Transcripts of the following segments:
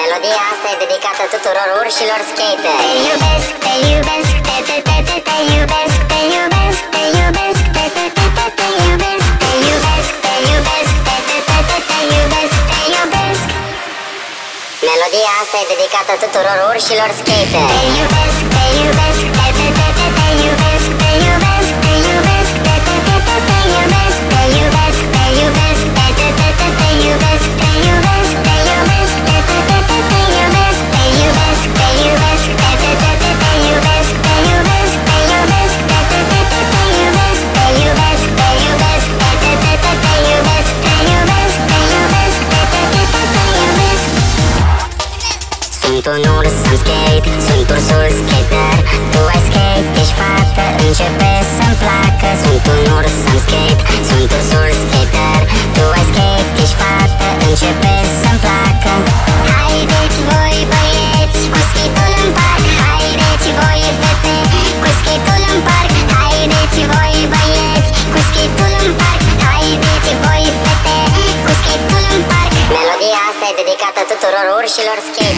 Melodia asta e dedicată tuturor urșilor skater Te iubesc, te iubesc, te te te te te iubesc, te iubesc, te iubesc, te te te te te iubesc, te iubesc, te iubesc, te te te te te iubesc, te iubesc. Melodia asta e dedicată tuturor urșilor skater Te iubesc, te iubesc, un urs, am skate, sunt ursul skater. Tu ai skate, ești fată, începe să-mi placă. Sunt un urs, am skate, sunt ursul skater. Tu ai skate, ești fată, începe să-mi placă. Haideți voi băieți cu skitul în parc. Haideți voi fete cu skitul în parc. Haideți voi băieți cu skitul în parc. Haideți voi fete cu skitul în parc. Melodia asta e dedicată tuturor urșilor skater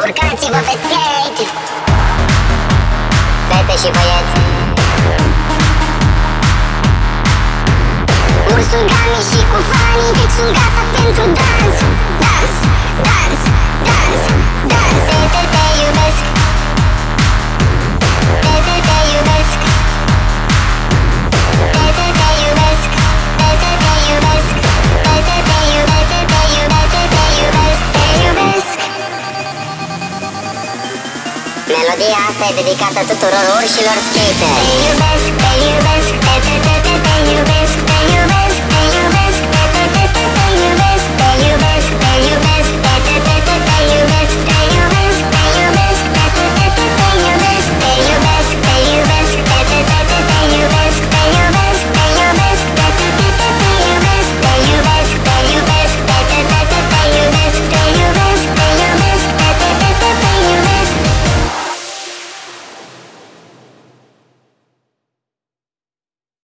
Urcați-vă pe skate! Fete și băieți. Ursul Gami și cu fanii Sunt gata pentru dans Dans, dans, Melodia asta e dedicată tuturor urșilor skater. Te iubesc, te iubesc Te, te, te, te, te iubesc Te iubesc